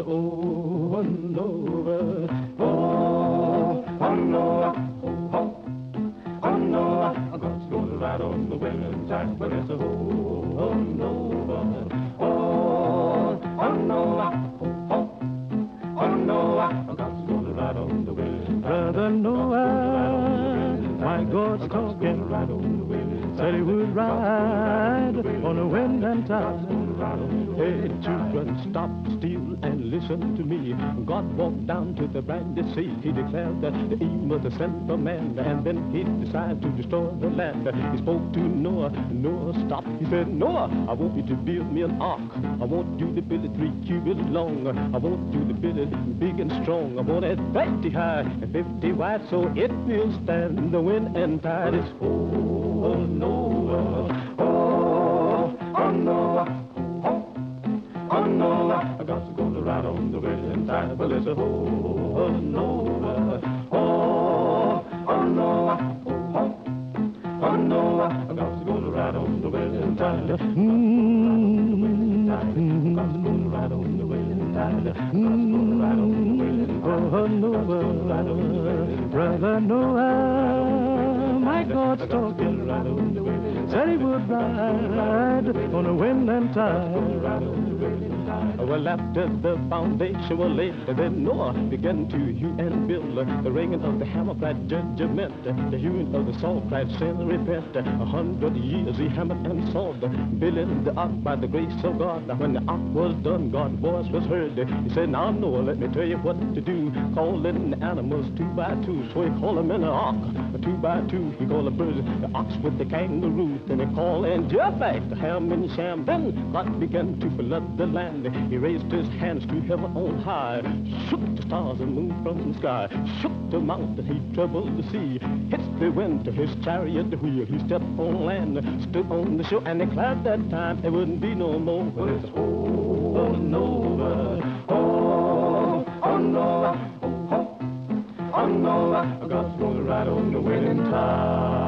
over and over. Oh, oh no, oh, oh, oh no, gonna ride on the women's jack when it's over and over. Oh, oh no, oh, oh, oh no, gonna ride on the women's Brother Noah, my God's talking, said he would ride on the wind and tide. Hey, children, stop stealing listen to me. God walked down to the brandy sea. He declared that the aim was to send a man, and then he decided to destroy the land. He spoke to Noah. Noah stopped. He said, Noah, I want you to build me an ark. I want you to build it three cubits long. I want you to build it big and strong. I want it 50 high and 50 wide so it will stand the wind and tide. It's oh, Noah, no, I got to go to ride on the wailing tide, but it's a oh, oh no, oh, oh no, oh, oh no, I got to go to ride on the. Mm-hmm. Got to go to ride on the wailing tide. Got to go to ride on the wailing tide. Oh Noah, brother Noah, my God's talking. Said he would ride on the wind and tide. Well, after the foundation was laid, then Noah began to hew and build. The ringing of the hammer cried judgment, the hewing of the saw cried sin repent. A hundred years he hammered and sawed, building the ark by the grace of God. Now when the ark was done, God's voice was heard. He said, now Noah, let me tell you what to do. Call in the animals two by two, so he called them in the ark. Two by two, he called the birds, the ox with the kangaroo. Then he called in Japheth, the Ham and Shem. Then God began to flood the land. He raised his hands to heaven on high, shook the stars and moon from the sky, shook the mountain, he troubled the sea, hit the wind to his chariot wheel. He stepped on land, stood on the shore, and declared that time there wouldn't be no more. But it's oh, oh no, oh, oh oh, oh, oh no, I got to go right on the winning tide.